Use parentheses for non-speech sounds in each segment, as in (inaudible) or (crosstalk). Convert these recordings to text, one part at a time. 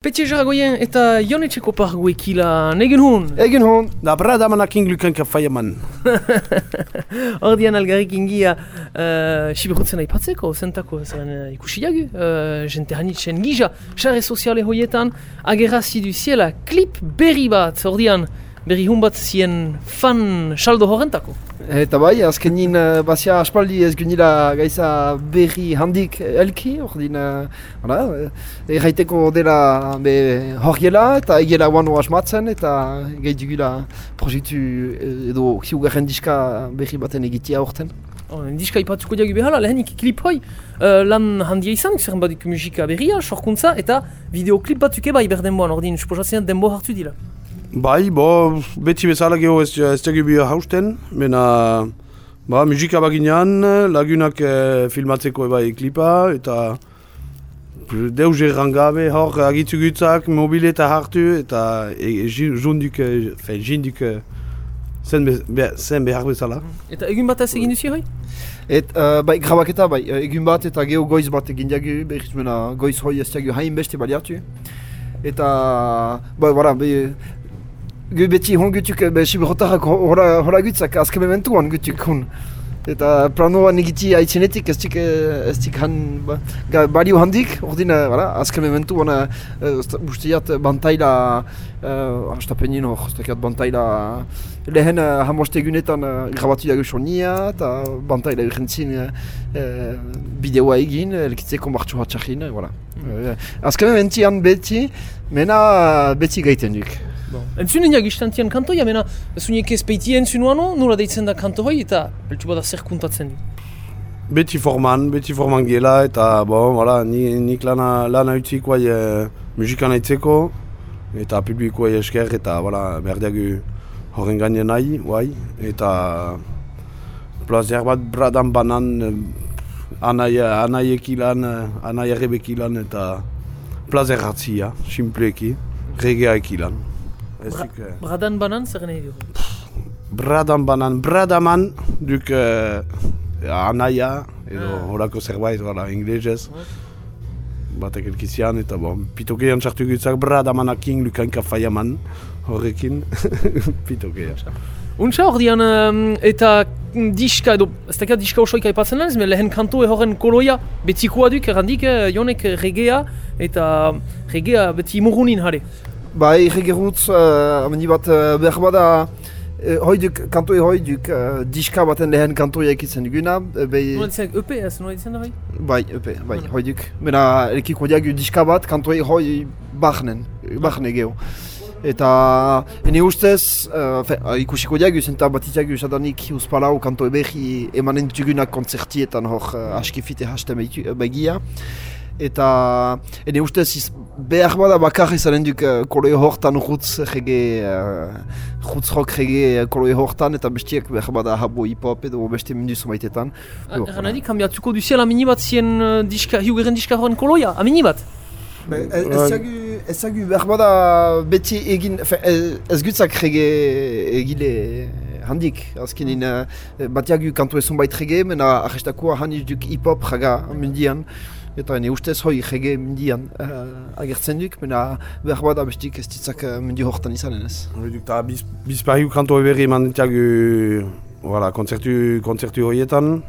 Petxe Jaragoien eta Jonetxeko pargu ekila, egen hon? Egen hon, da brada manak inglukan ka man. (laughs) Ordian algarrik ingia, uh, siberutzen aipatzeko, zentako zen uh, ikusi jagu, uh, jente hanitzen gija, xarre soziale hoietan, agerrazi du ziela, klip berri bat, ordian, berri hun bat zien fan saldo horrentako. Eta bai, azken nien, uh, basia aspaldi ez gynila gaiza berri handik elki, hor din, uh, erraiteko dela be, horiela eta egela guano asmatzen eta gehitugula proiektu edo kiugarren diska berri baten egitea horten. Oh, diska ipatuko diagu behala, lehenik klip hoi, uh, lan handia izan, zerren badik musika berria, sorkuntza eta videoklip batuke bai berdenboan, hor din, suposatzen denbo hartu dira. Bai, bo, beti bezala geho ez, ez tegu bia hausten, mena, ba, musika baginean, lagunak eh, filmatzeko ebai klipa, eta deus errangabe hor agitu gutzak, mobileta hartu, eta e, junduk, fe, jinduk zen, be, zen behar bezala. Eta egun bat ez egin duzi hoi? Et, uh, bai, grabaketa, bai, egun bat eta geho goiz bat egin diagu, behiz mena goiz hoi ez tegu hain beste baliatu. Eta, bai, bara, bai, Gu beti hon gutuk, be, siberotarrak hora, hora gutzak azken mementuan gutuk hon. Eta planoan egiti haitzenetik ez dik, ez dik han, ba, balio handik, ordina, voilà, azken mementuan, uh, usteat bantaila, uh, hastapenin hor, usteat bantaila, lehen uh, hamoste egunetan uh, grabatu dago sonia, eta bantaila urgentzin uh, bideoa egin, elkitzeko martxu hatxakin, voilà. Mm. Uh, azken mementian beti, mena beti gaiten duk. Bon. Entzun eniak istantian kantoia, mena, zunik ez peiti entzun nuano, nola deitzen da kanto hoi, eta beltu bada zer kuntatzen Beti forman, beti forman gela, eta bon, voilà, ni, nik lana, lana utzik guai e, musikan aitzeko, eta publikoa esker, eta voilà, berdiagu horren gainen nahi, guai, eta plazer bat bradan banan, anai, anai ekilan, anai errebekilan, eta plazer hartzia, simpleki, regea ekilan. Bra bradan banan zer nahi du? Bradan banan, bradaman duk uh, anaia edo ah. horako zerbait, wala, inglesez. Batek elkizian eta bon, pitokean sartu gutzak bradamanakin lukan kafaiaman horrekin, (laughs) pitokean. Untsa hor dian, eta diska edo, ez dakar diska osoik aipatzen lehen, lehen kanto horren koloia betikoa duk, errandik, eh, jonek regea eta regea beti murunin jare. Bai, egerutz, uh, amendi bat, uh, behar bada, uh, hoiduk, kantoi hoiduk, uh, diska baten lehen kantoiak izan duguna. Uh, bai... Ditzen, EP ez, nola ditzen da bai? Bai, EP, bai, mm. hoiduk. Mena, erikiko diagu diska bat, kantoi hoi bahnen, bahne geho. Eta, ene ustez, uh, fe, uh, ikusiko diagu, zenta bat itiagu esadanik uzpalau kanto ebehi emanen dutugunak konzertietan hor uh, askifite haste begia eta ene ustez behar bada bakar izanen duk uh, koloi hortan jutz jege uh, jutz rok jege koloi hortan eta bestiak behar bada habo hip-hop edo beste mundu zumaitetan Egan adi, kambiatuko duziela minibat zien uh, diska, hiugeren diska horren koloia, aminibat? Ez zagu behar bada beti egin, ez gutzak jege egile handik, azkenin uh, batiagu kantu ezun bait jege, mena arrestakoa haniz duk hip-hop jaga mundian eta ene ustez hoi jege mundian uh, agertzen duk, mena behar bat abestik ez ditzak uh, mundi horretan izanen ez. Eta biz, bizpariu kanto eberri eman ditiagu voilà, konzertu, konzertu horietan,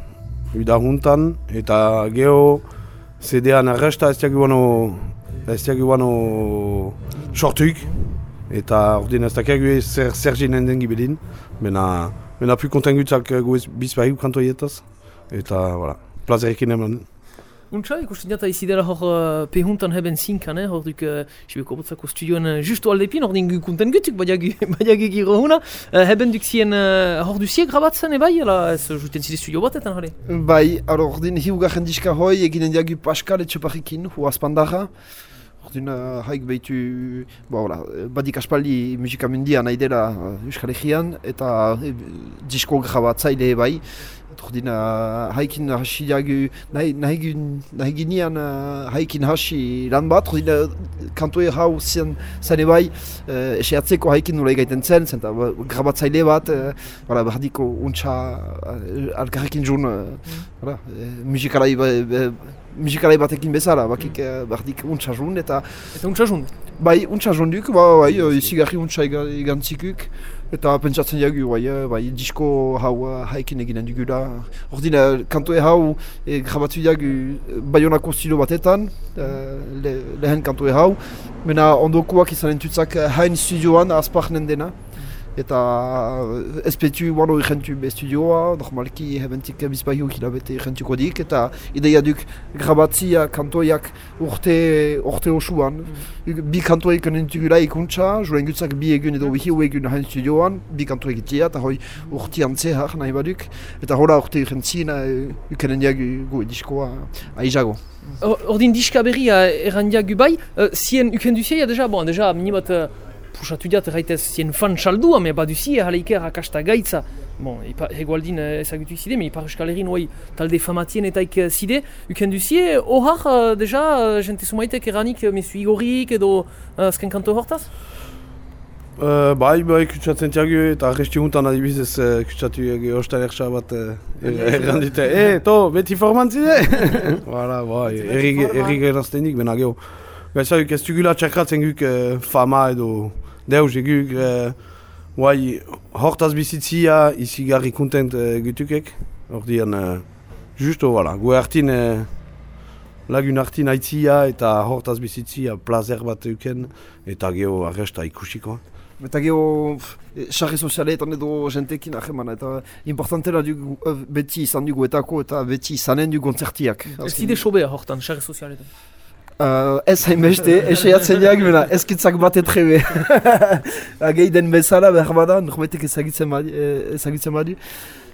uda juntan, eta geho CD-an arresta ez diagu bano, ez diagu bano sortuk, eta ordin ez dakiagu zer, zer jinen den gibelin, mena, mena pu kontengutzak goez bizpariu kanto horietaz, eta voilà, plazerekin eman. Untsa, ikusten jata izi dela hor uh, pehuntan heben zinkan, eh? hor duk uh, Sibeko botzako studioan uh, justu aldepin, hor dingu kunten gutuk, badiagi, (laughs) giro huna. Uh, heben duk zien uh, hor duziek grabatzen, ebai, ala ez juten zide studio batetan, hori? Bai, alo, hor din hiugarren diska hoi, eginen diagu Pascal etxeparrikin, hu aspandaja. Hor din uh, haik behitu, bo, hola, badik aspaldi musika mundia nahi dela uh, Euskal Egean, eta uh, disko grabatzaile bai. Ordin, haikin hasi diagu, nahi, nahi, nahi ginean uh, haikin hasi lan bat, ordin, kantoe hau zen, zen ebai, uh, eseatzeko haikin nula egaiten zen, zen grabatzaile bat, uh, bara, bardiko untsa uh, alkarrekin jun, uh, bara, uh, musikalai, uh, musikalai batekin bezala, bakik uh, bardik untsa jun, eta... Eta untsa jun? Bai, untsa jonduk, ba, bai, uh, izigarri untsa egantzikuk. Eta pentsatzen jagu, bai, eh, bai, disko hau uh, haikin eginen dugula. Ordin, kantoe hau e, grabatu jagu Bayonako stilo batetan, uh, le, lehen kantoe hau. Mena ondokoak izan entutzak hain studioan, azparnen dena. Eta ez betu wano ikentu be studioa, normalki hebentik bizpahiu hilabete ikentuko dik, eta ideia duk grabatzia kantoiak urte, urte osuan. Mm. Bi kantoik entugula ikuntza, joen gutzak bi egun edo bihiu egun hain studioan, bi kantoik itia, eta hoi urte antzehar nahi baduk. Eta hola urte ikentzina, ukenen diagu gu diskoa aizago. Ordin diska berria errandiagu bai, uh, zien ukenduzia, deja, bon, deja, minibat, pusatu diat erraitez zien fan me gaitza. Bon, hegoaldin ezagutu izide, me ipar euskal erin oi talde famatien zide. Duzie, ohar, uh, deja, jente sumaitek eranik mesu igorik edo azken uh, kanto hortaz? Uh, bai, bai, kutsatzen tiagu eta huntan adibidez uh, kutsatu bat errandite. E, to, beti formantzide? (laughs) Voilà, bai, eraztenik, bena geho. Gaizak ez dugula txakratzen guk uh, fama edo deus eguk, uh, guai, hortaz bizitzia izi garri kontent uh, gutukek. Hor dian, uh, justo, voilà, gu hartin, uh, lagun hartin aitzia eta hortaz bizitzia plazer bat euken, eta geho arresta ikusiko. Eta geho, xarri sozialetan edo jentekin aheman, eta importantela dugu beti izan dugu etako eta beti izanen du konzertiak. Ez zide sobea hortan, xarri sozialetan. Uh, ez hainbeste, (laughs) eseiatzen jak, bena, ezkitzak bat etrebe. (laughs) Agei den bezala, behar bada, norbetek ezagitzen badi.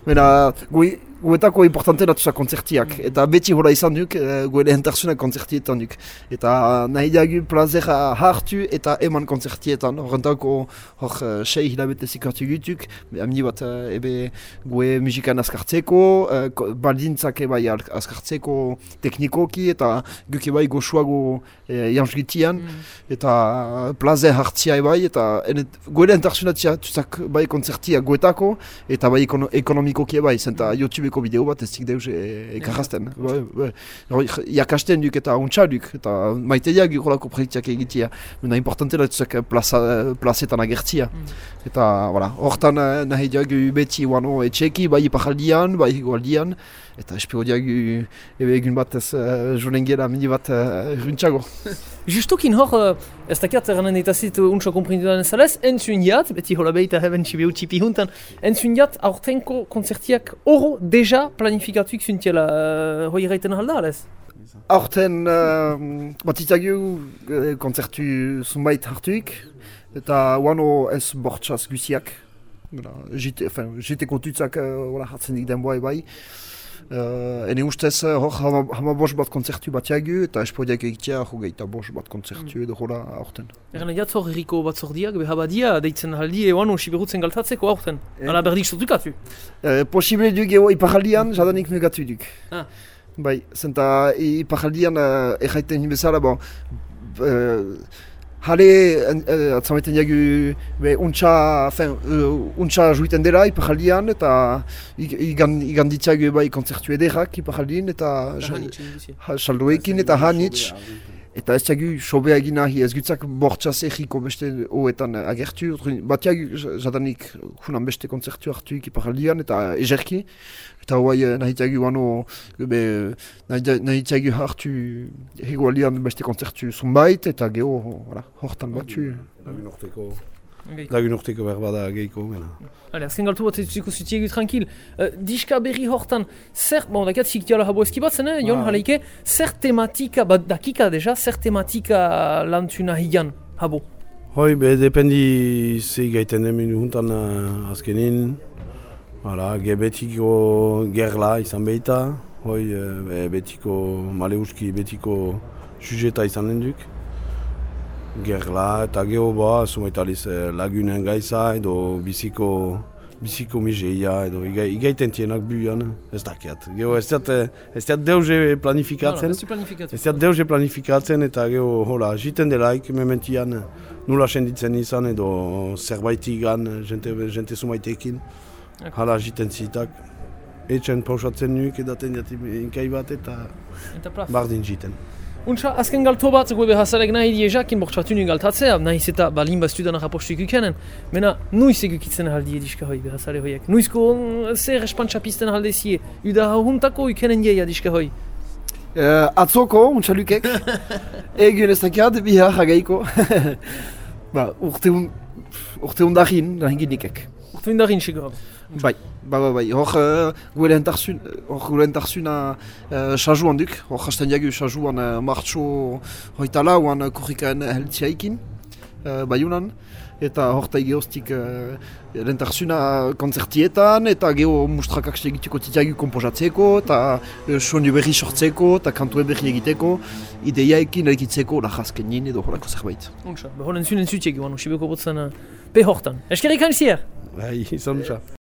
Bena, gui, guetako importante natuza konzertiak. Mm. Eta beti hola izan duk, e, gue lehen tersuna konzertietan duk. Eta nahi diagu plazera hartu eta eman konzertietan. Horrentako hor uh, sei hilabete zikartu gutuk. Amni bat uh, ebe gue musikan askartzeko, uh, baldintzak ebai askartzeko teknikoki eta guk ebai goxuago e, jansgitian. Mm. Eta plazer hartzia ebai eta gue lehen tersuna tuzak bai konzertia guetako eta bai ekonomikoki ebai. Zenta YouTube YouTubeko bideo bat ez zik deus ekarrazten. Iakasten duk eta untsa duk, eta maite diak horrelako proiektiak egitea. Mena importante da zuzak plazetan agertzia. Eta hortan nahi diak beti wano etxeki, bai ipajaldian, bai igualdian. Eta espero diak ebe egun bat ez jonen gela mini bat runtxago. (laughs) Justokin hor, ez dakiat eranen ditazit untsa komprindudan ezalez, entzun jat, beti hola behita heben txibi utxipi huntan, entzun jat aurtenko konzertiak oro deja planifikatuik zuntiela uh, hoi erraiten halda, alez? Aurten uh, bat itagu uh, konzertu zunbait hartuik, eta wano ez bortxaz guziak. Jite kontutzak uh, hartzen dik den bai bai. Uh, ene ustez, hor, hama, hama bos bat konzertu bat jagu, eta espodiak egitea, hogeita bos bat konzertu mm. edo hola aurten. Eran egiat zor erriko bat zordiak, beha badia, deitzen haldi, hon siberutzen galtatzeko aurten. E? Ala berdik sortukatu? Uh, posible duk ego iparaldian, jadanik megatu duk. Ah. Bai, zenta iparaldian uh, erraiten bezala, bon, uh, Hale, uh, atzamaiten jagu, be, untxa, fin, uh, untxa juiten dela iparaldian, eta igan, igan bai konzertu ederrak iparaldin, eta saldoekin, eta hanitz. Eta ez jagu sobea egin nahi, ez gutzak bortxaz egiko beste hoetan agertu. Bat jagu, jadanik, junan beste konzertu hartuik iparaldian, eta ezerki. Eta hoai nahi txagu wano, nahi txagu hartu hegoalian beste konzertu zunbait, eta geho, hortan batzu. Lagun lagun urteko behar bada gehiko. Hale, azken galtu bat ez zuko zutiegu tranquil. Uh, diska berri hortan, zer, bon, dakat ziktiala habo eskibatzen, eh, Jon, haleike, zer tematika, bat dakika deja, zer tematika lantuna higan habo? Hoi, be, dependi zei gaiten demin juntan uh, azkenin. Hala, ge betiko gerla izan behita, hoi e, betiko maleuski betiko sujeta izan den duk. Gerla eta geho ba, sumaitaliz e, lagunen gaiza edo biziko biziko mizeia edo igaiten tienak buian, ez dakiat. Geho ez diat, ez diat deuze planifikatzen, ez diat deuze planifikatzen eta geho hola, jiten delaik mementian nula senditzen izan edo zerbaitigan jente, jente sumaitekin. Hala jiten zitak. Etxen pausatzen nuik edaten jati inkai bat eta bardin jiten. Untsa, azken galto bat, gue behazarek nahi die jakin bortxatu nuen galtatzea, nahiz eta balin baztu dana rapostu ikukenen. Mena, nuiz egukitzen aldi ediska hoi behazare hoiek. Nuizko mm, zer espantxapizten aldezie, uda huntako ikenen die ediska hoi. Uh, atzoko, untsa lukek. (laughs) Egun ez dakiat, bihar hagaiko. (laughs) ba, urte un... Urte undarin, nahin ginikek. Urtu indarin sigur. Bai, bai, bai, bai. Hor, uh, gure entarzun, hor gure entarzuna uh, handuk. Hor, hasten jagu saju an uh, martxo hoitala, oan uh, kurrikaen heltziaikin, uh, baiunan. Eta hor ta geostik uh, lentarzuna konzertietan, eta geho mustrakak segituko titiagu komposatzeko, eta uh, soinu berri sortzeko, eta kantue berri egiteko, ideiaekin egitzeko lajazken nien edo horako zerbait. Untsa, behon entzun entzutiek, guan, usibeko botzen uh, pe hortan. Eskerrik hain zier! Bai, izan txar.